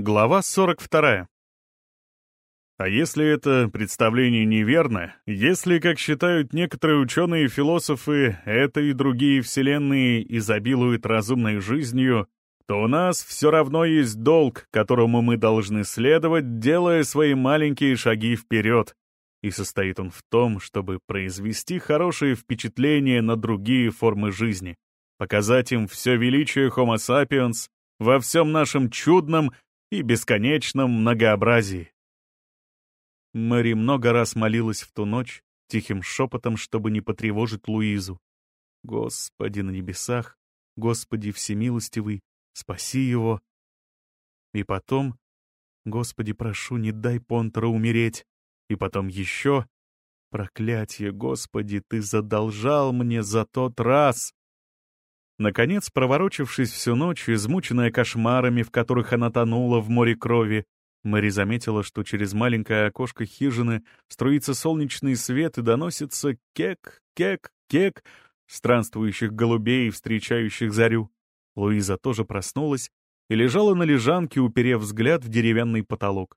Глава 42. А если это представление неверно, если, как считают некоторые ученые и философы, это и другие вселенные изобилуют разумной жизнью, то у нас все равно есть долг, которому мы должны следовать, делая свои маленькие шаги вперед. И состоит он в том, чтобы произвести хорошее впечатление на другие формы жизни, показать им все величие Homo sapiens во всем нашем чудном и бесконечном многообразии. Мэри много раз молилась в ту ночь, тихим шепотом, чтобы не потревожить Луизу. «Господи на небесах, Господи всемилостивый, спаси его!» И потом, «Господи, прошу, не дай Понтера умереть!» И потом еще, «Проклятие, Господи, ты задолжал мне за тот раз!» Наконец, проворочившись всю ночь, измученная кошмарами, в которых она тонула в море крови, Мэри заметила, что через маленькое окошко хижины струится солнечный свет и доносится кек, кек, кек странствующих голубей, встречающих зарю. Луиза тоже проснулась и лежала на лежанке, уперев взгляд в деревянный потолок.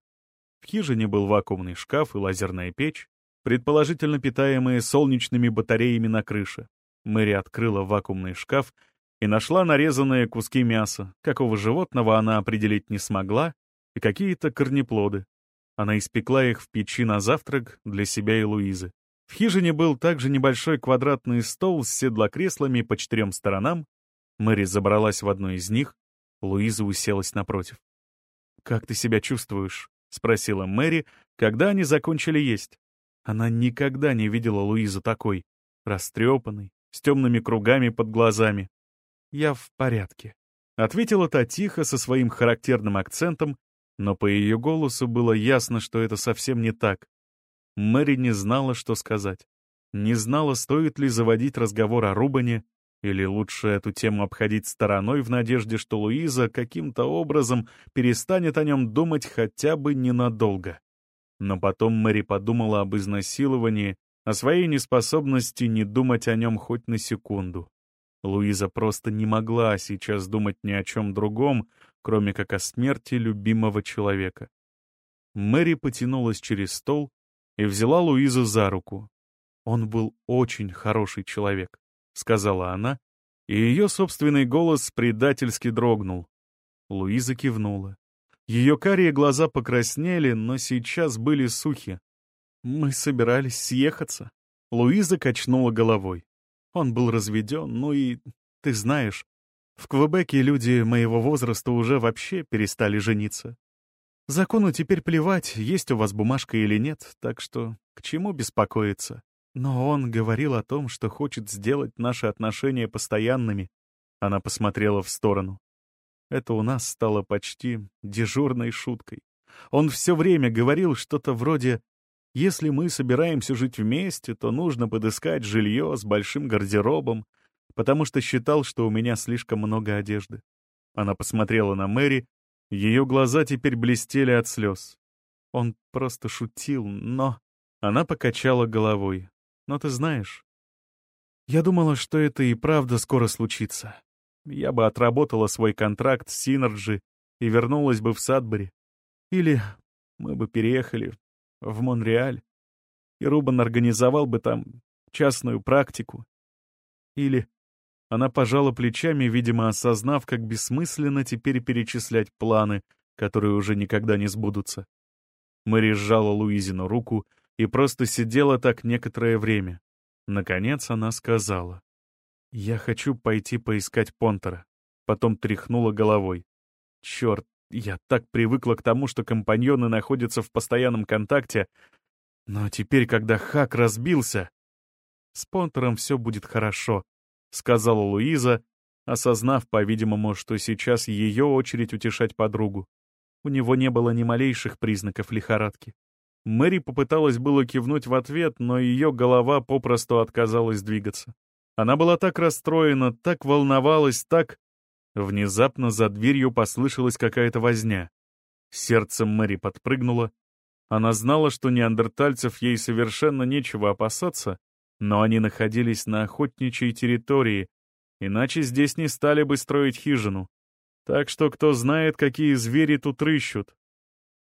В хижине был вакуумный шкаф и лазерная печь, предположительно питаемые солнечными батареями на крыше. Мэри открыла вакуумный шкаф и нашла нарезанные куски мяса, какого животного она определить не смогла, и какие-то корнеплоды. Она испекла их в печи на завтрак для себя и Луизы. В хижине был также небольшой квадратный стол с седлокреслами по четырем сторонам. Мэри забралась в одну из них, Луиза уселась напротив. «Как ты себя чувствуешь?» — спросила Мэри, когда они закончили есть. Она никогда не видела Луизу такой, растрепанной, с темными кругами под глазами. «Я в порядке», — ответила та тихо со своим характерным акцентом, но по ее голосу было ясно, что это совсем не так. Мэри не знала, что сказать. Не знала, стоит ли заводить разговор о Рубане, или лучше эту тему обходить стороной в надежде, что Луиза каким-то образом перестанет о нем думать хотя бы ненадолго. Но потом Мэри подумала об изнасиловании, о своей неспособности не думать о нем хоть на секунду. Луиза просто не могла сейчас думать ни о чем другом, кроме как о смерти любимого человека. Мэри потянулась через стол и взяла Луизу за руку. «Он был очень хороший человек», — сказала она, и ее собственный голос предательски дрогнул. Луиза кивнула. Ее карие глаза покраснели, но сейчас были сухи. «Мы собирались съехаться». Луиза качнула головой. Он был разведен, ну и, ты знаешь, в Квебеке люди моего возраста уже вообще перестали жениться. Закону теперь плевать, есть у вас бумажка или нет, так что к чему беспокоиться. Но он говорил о том, что хочет сделать наши отношения постоянными. Она посмотрела в сторону. Это у нас стало почти дежурной шуткой. Он все время говорил что-то вроде если мы собираемся жить вместе, то нужно подыскать жилье с большим гардеробом, потому что считал, что у меня слишком много одежды. Она посмотрела на Мэри, ее глаза теперь блестели от слез. Он просто шутил, но... Она покачала головой. Но ты знаешь, я думала, что это и правда скоро случится. Я бы отработала свой контракт с Синерджи и вернулась бы в Садбери. Или мы бы переехали в Монреаль, и Рубан организовал бы там частную практику. Или она пожала плечами, видимо, осознав, как бессмысленно теперь перечислять планы, которые уже никогда не сбудутся. Мэри сжала Луизину руку и просто сидела так некоторое время. Наконец она сказала. «Я хочу пойти поискать Понтера». Потом тряхнула головой. «Черт, я так привыкла к тому, что компаньоны находятся в постоянном контакте. Но теперь, когда хак разбился... С Понтером все будет хорошо, — сказала Луиза, осознав, по-видимому, что сейчас ее очередь утешать подругу. У него не было ни малейших признаков лихорадки. Мэри попыталась было кивнуть в ответ, но ее голова попросту отказалась двигаться. Она была так расстроена, так волновалась, так... Внезапно за дверью послышалась какая-то возня. Сердце Мэри подпрыгнуло. Она знала, что неандертальцев ей совершенно нечего опасаться, но они находились на охотничьей территории, иначе здесь не стали бы строить хижину. Так что кто знает, какие звери тут рыщут.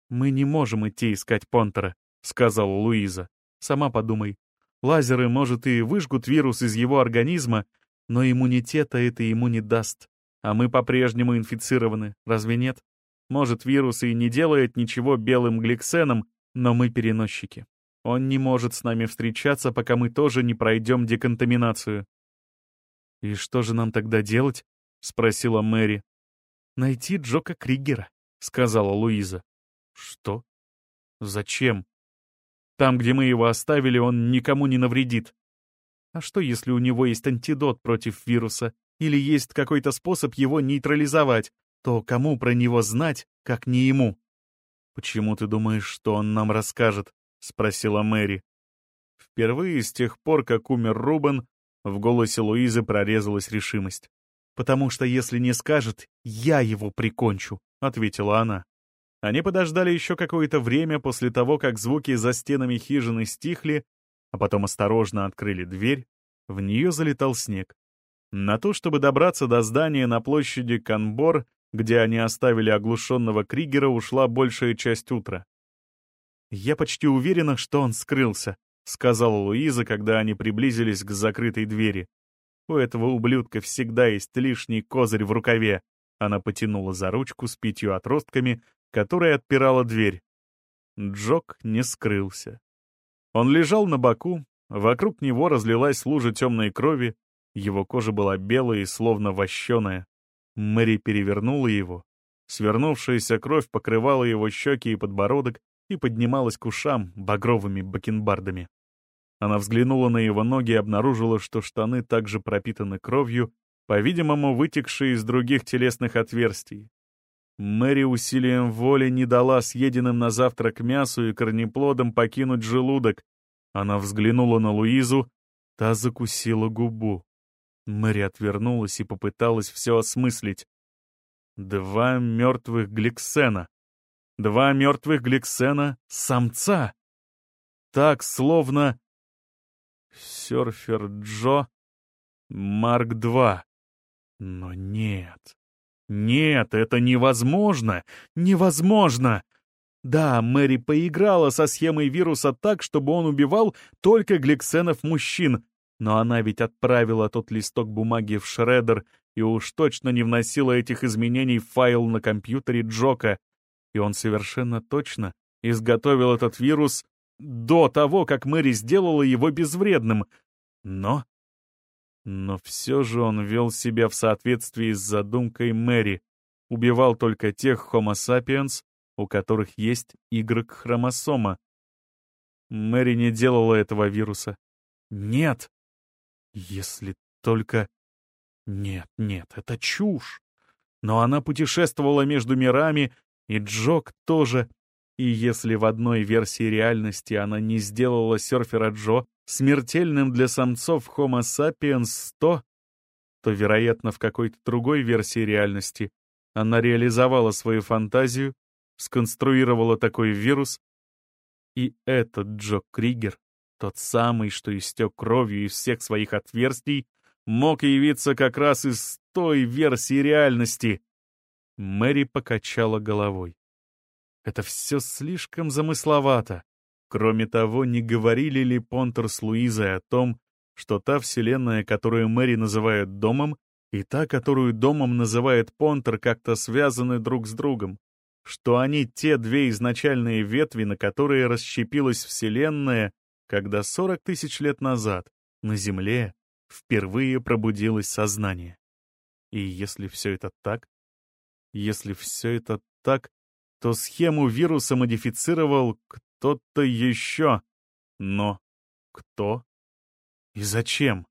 «Мы не можем идти искать Понтера», — сказала Луиза. «Сама подумай. Лазеры, может, и выжгут вирус из его организма, но иммунитета это ему не даст. А мы по-прежнему инфицированы, разве нет? Может, вирус и не делает ничего белым гликсеном, но мы переносчики. Он не может с нами встречаться, пока мы тоже не пройдем деконтаминацию. «И что же нам тогда делать?» — спросила Мэри. «Найти Джока Кригера», — сказала Луиза. «Что? Зачем? Там, где мы его оставили, он никому не навредит. А что, если у него есть антидот против вируса, или есть какой-то способ его нейтрализовать, то кому про него знать, как не ему?» «Почему ты думаешь, что он нам расскажет?» — спросила Мэри. Впервые с тех пор, как умер Рубен, в голосе Луизы прорезалась решимость. «Потому что если не скажет, я его прикончу», — ответила она. Они подождали еще какое-то время после того, как звуки за стенами хижины стихли, а потом осторожно открыли дверь. В нее залетал снег. На то, чтобы добраться до здания на площади Канбор, где они оставили оглушенного Кригера, ушла большая часть утра. «Я почти уверена, что он скрылся», — сказала Луиза, когда они приблизились к закрытой двери. «У этого ублюдка всегда есть лишний козырь в рукаве». Она потянула за ручку с пятью отростками, которая отпирала дверь. Джок не скрылся. Он лежал на боку, вокруг него разлилась лужа темной крови, его кожа была белая и словно вощеная. Мэри перевернула его. Свернувшаяся кровь покрывала его щеки и подбородок и поднималась к ушам багровыми бакенбардами. Она взглянула на его ноги и обнаружила, что штаны также пропитаны кровью, по-видимому, вытекшей из других телесных отверстий. Мэри усилием воли не дала съеденным на завтрак мясу и корнеплодам покинуть желудок. Она взглянула на Луизу, та закусила губу. Мэри отвернулась и попыталась все осмыслить. Два мертвых гликсена. Два мертвых гликсена самца. Так, словно... Серфер Джо Марк-2. Но нет. Нет, это невозможно! Невозможно! Да, Мэри поиграла со схемой вируса так, чтобы он убивал только гликсенов-мужчин, но она ведь отправила тот листок бумаги в шредер и уж точно не вносила этих изменений в файл на компьютере Джока. И он совершенно точно изготовил этот вирус до того, как Мэри сделала его безвредным. Но но все же он вел себя в соответствии с задумкой Мэри, убивал только тех Homo sapiens, у которых есть Y-хромосома. Мэри не делала этого вируса. Нет! Если только... Нет, нет, это чушь. Но она путешествовала между мирами, и Джок тоже. И если в одной версии реальности она не сделала серфера Джо смертельным для самцов Homo sapiens 100, то, вероятно, в какой-то другой версии реальности она реализовала свою фантазию, сконструировала такой вирус, и этот Джо Кригер, тот самый, что истек кровью из всех своих отверстий, мог явиться как раз из той версии реальности. Мэри покачала головой. Это все слишком замысловато. Кроме того, не говорили ли Понтер с Луизой о том, что та вселенная, которую Мэри называет домом, и та, которую домом называет Понтер, как-то связаны друг с другом? Что они те две изначальные ветви, на которые расщепилась вселенная, когда 40 тысяч лет назад на Земле впервые пробудилось сознание? И если все это так, если все это так, то схему вируса модифицировал кто-то еще. Но кто и зачем?